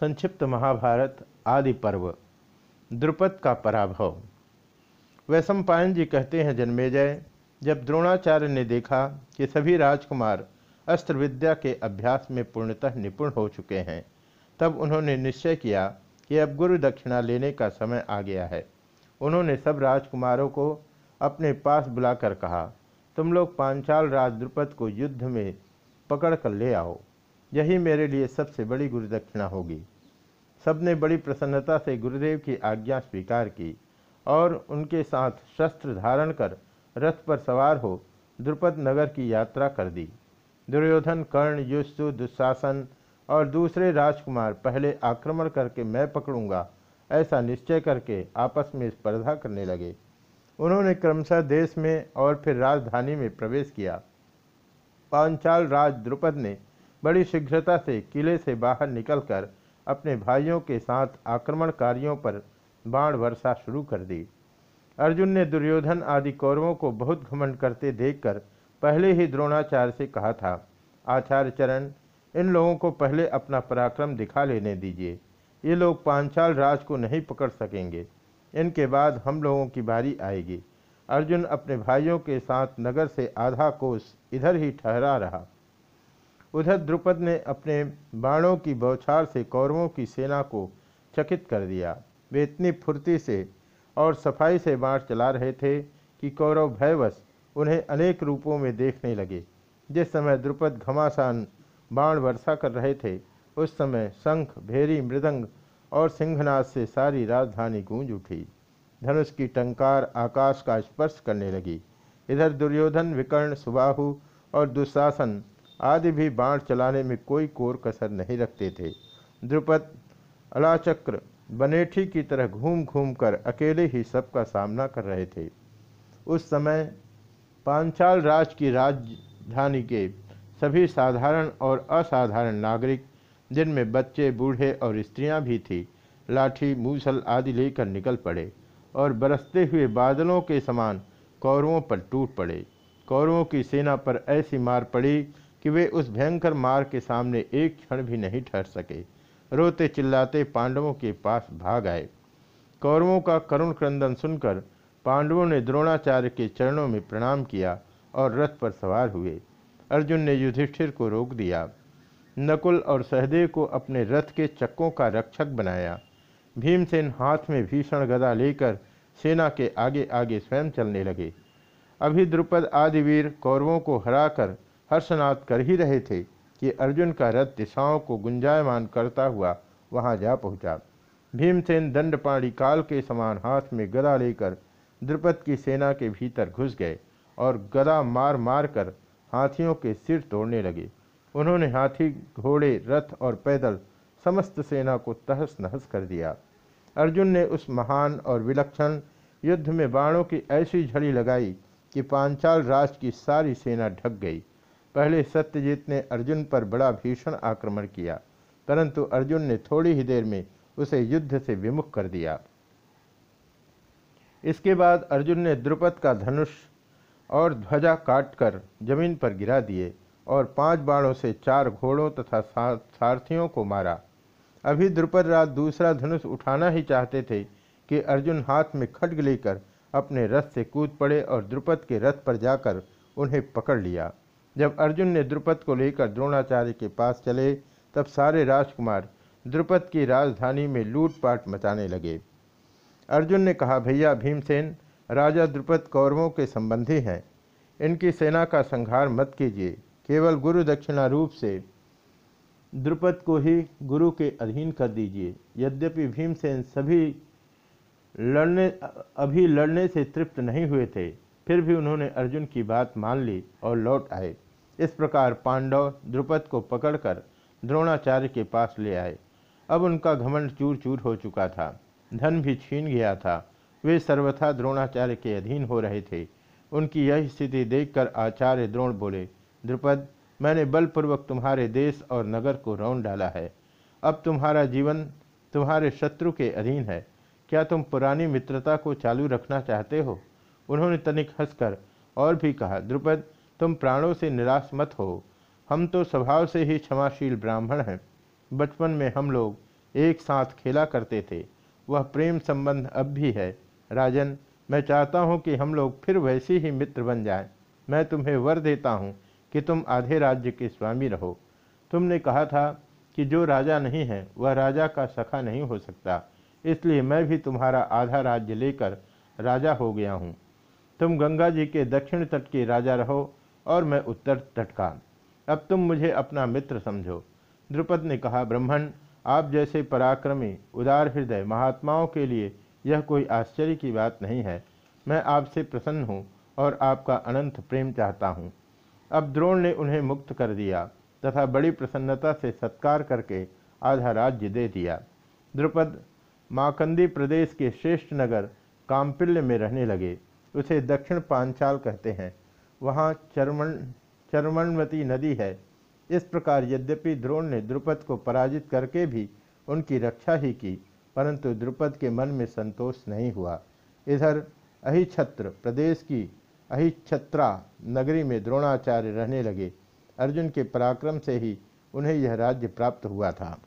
संक्षिप्त महाभारत आदि पर्व, द्रुपद का पराभव। वैशंपायन जी कहते हैं, जन्मेजय, जब द्रोणाचार्य ने देखा कि सभी राजकुमार अस्त्र विद्या के अभ्यास में पूर्णतः निपुण हो चुके हैं, तब उन्होंने निश्चय किया कि अब गुरु दक्षिणा लेने का समय आ गया है। उन्होंने सब राजकुमारों को अपने पास बुलाकर कहा, तुम लोग पांचाल राज द्रुपद को युद्ध में पकड़ कर ले आओ। यही मेरे लिए सबसे बड़ी गुरुदक्षिणा होगी। सबने बड़ी प्रसन्नता से गुरुदेव की आज्ञा स्वीकार की और उनके साथ शस्त्र धारण कर रथ पर सवार हो द्रुपद नगर की यात्रा कर दी। दुर्योधन, कर्ण युस्तु दुशासन और दूसरे राजकुमार पहले आक्रमण करके मैं पकड़ूँगा, ऐसा निश्चय करके आपस में स्पर्धा करने लगे। उन्होंने क्रमशः देश में और फिर राजधानी में प्रवेश किया। पांचाल राज द्रुपद ने बड़ी शीघ्रता से किले से बाहर निकलकर अपने भाइयों के साथ आक्रमणकारियों पर बाण वर्षा शुरू कर दी। अर्जुन ने दुर्योधन आदि कौरवों को बहुत घमंड करते देखकर पहले ही द्रोणाचार्य से कहा था, आचार्य चरण, इन लोगों को पहले अपना पराक्रम दिखा लेने दीजिए। ये लोग पांचाल राज को नहीं पकड़ सकेंगे। इनके बाद हम लोगों की बारी आएगी। अर्जुन अपने भाइयों के साथ नगर से आधा कोस इधर ही ठहरा रहा। उधर द्रुपद ने अपने बाणों की बौछार से कौरवों की सेना को चकित कर दिया। वे इतनी फुर्ती से और सफ़ाई से बाण चला रहे थे कि कौरव भयवश उन्हें अनेक रूपों में देखने लगे। जिस समय द्रुपद घमासान बाण वर्षा कर रहे थे, उस समय शंख, भेरी, मृदंग और सिंहनाथ से सारी राजधानी गूंज उठी। धनुष की टंकार आकाश का स्पर्श करने लगी। इधर दुर्योधन, विकर्ण, सुबाहु और दुशासन आदि भी बाण चलाने में कोई कोर कसर नहीं रखते थे। द्रुपद, अलाचक्र, बनेठी की तरह घूम घूम कर अकेले ही सबका सामना कर रहे थे। उस समय पांचाल राज की राजधानी के सभी साधारण और असाधारण नागरिक, जिनमें बच्चे, बूढ़े और स्त्रियाँ भी थी, लाठी, मूसल आदि लेकर निकल पड़े और बरसते हुए बादलों के समान कौरवों पर टूट पड़े। कौरवों की सेना पर ऐसी मार पड़ी कि वे उस भयंकर मार के सामने एक क्षण भी नहीं ठहर सके। रोते चिल्लाते पांडवों के पास भाग आए। कौरवों का करुण क्रंदन सुनकर पांडवों ने द्रोणाचार्य के चरणों में प्रणाम किया और रथ पर सवार हुए। अर्जुन ने युधिष्ठिर को रोक दिया। नकुल और सहदेव को अपने रथ के चक्कों का रक्षक बनाया। भीमसेन हाथ में भीषण गदा लेकर सेना के आगे आगे स्वयं चलने लगे। अभी द्रुपद आदि वीर कौरवों को हराकर हर्षनाथ कर ही रहे थे कि अर्जुन का रथ दिशाओं को गुंजायमान करता हुआ वहाँ जा पहुँचा। भीमसेन दंडपाणी काल के समान हाथ में गदा लेकर द्रुपद की सेना के भीतर घुस गए और गदा मार मार कर हाथियों के सिर तोड़ने लगे। उन्होंने हाथी, घोड़े, रथ और पैदल समस्त सेना को तहस नहस कर दिया। अर्जुन ने उस महान और विलक्षण युद्ध में बाणों की ऐसी झड़ी लगाई कि पांचाल राज की सारी सेना ढक गई। पहले सत्यजीत ने अर्जुन पर बड़ा भीषण आक्रमण किया, परंतु अर्जुन ने थोड़ी ही देर में उसे युद्ध से विमुख कर दिया। इसके बाद अर्जुन ने द्रुपद का धनुष और ध्वजा काटकर ज़मीन पर गिरा दिए और पाँच बाणों से चार घोड़ों तथा सारथियों को मारा। अभी द्रुपद रात दूसरा धनुष उठाना ही चाहते थे कि अर्जुन हाथ में खड्ग लेकर अपने रथ से कूद पड़े और द्रुपद के रथ पर जाकर उन्हें पकड़ लिया। जब अर्जुन ने द्रुपद को लेकर द्रोणाचार्य के पास चले, तब सारे राजकुमार द्रुपद की राजधानी में लूटपाट मचाने लगे। अर्जुन ने कहा, भैया भीमसेन, राजा द्रुपद कौरवों के संबंधी हैं। इनकी सेना का संहार मत कीजिए। केवल गुरु दक्षिणा रूप से द्रुपद को ही गुरु के अधीन कर दीजिए। यद्यपि भीमसेन सभी लड़ने, अभी लड़ने से तृप्त नहीं हुए थे, फिर भी उन्होंने अर्जुन की बात मान ली और लौट आए। इस प्रकार पांडव द्रुपद को पकड़कर द्रोणाचार्य के पास ले आए। अब उनका घमंड चूर चूर हो चुका था। धन भी छीन गया था। वे सर्वथा द्रोणाचार्य के अधीन हो रहे थे। उनकी यह स्थिति देखकर आचार्य द्रोण बोले, द्रुपद, मैंने बलपूर्वक तुम्हारे देश और नगर को रौन डाला है। अब तुम्हारा जीवन तुम्हारे शत्रु के अधीन है। क्या तुम पुरानी मित्रता को चालू रखना चाहते हो? उन्होंने तनिक हंसकर और भी कहा, द्रुपद तुम प्राणों से निराश मत हो। हम तो स्वभाव से ही क्षमाशील ब्राह्मण हैं। बचपन में हम लोग एक साथ खेला करते थे। वह प्रेम संबंध अब भी है। राजन, मैं चाहता हूँ कि हम लोग फिर वैसे ही मित्र बन जाएँ। मैं तुम्हें वर देता हूँ कि तुम आधे राज्य के स्वामी रहो। तुमने कहा था कि जो राजा नहीं है, वह राजा का सखा नहीं हो सकता। इसलिए मैं भी तुम्हारा आधा राज्य लेकर राजा हो गया हूँ। तुम गंगा जी के दक्षिण तट के राजा रहो। और मैं उत्तर तट का अब तुम मुझे अपना मित्र समझो। द्रुपद ने कहा, ब्रह्मण, आप जैसे पराक्रमी, उदार हृदय महात्माओं के लिए यह कोई आश्चर्य की बात नहीं है। मैं आपसे प्रसन्न हूँ और आपका अनंत प्रेम चाहता हूँ। अब द्रोण ने उन्हें मुक्त कर दिया तथा बड़ी प्रसन्नता से सत्कार करके आधा राज्य दे दिया। द्रुपद, माकंदी प्रदेश के श्रेष्ठ नगर कामपिल्य में रहने लगे। उसे दक्षिण पांचाल कहते हैं। वहाँ चरमण चरमणवती नदी है। इस प्रकार यद्यपि द्रोण ने द्रुपद को पराजित करके भी उनकी रक्षा ही की, परंतु द्रुपद के मन में संतोष नहीं हुआ। इधर अहिछत्र प्रदेश की अहिछत्रा नगरी में द्रोणाचार्य रहने लगे। अर्जुन के पराक्रम से ही उन्हें यह राज्य प्राप्त हुआ था।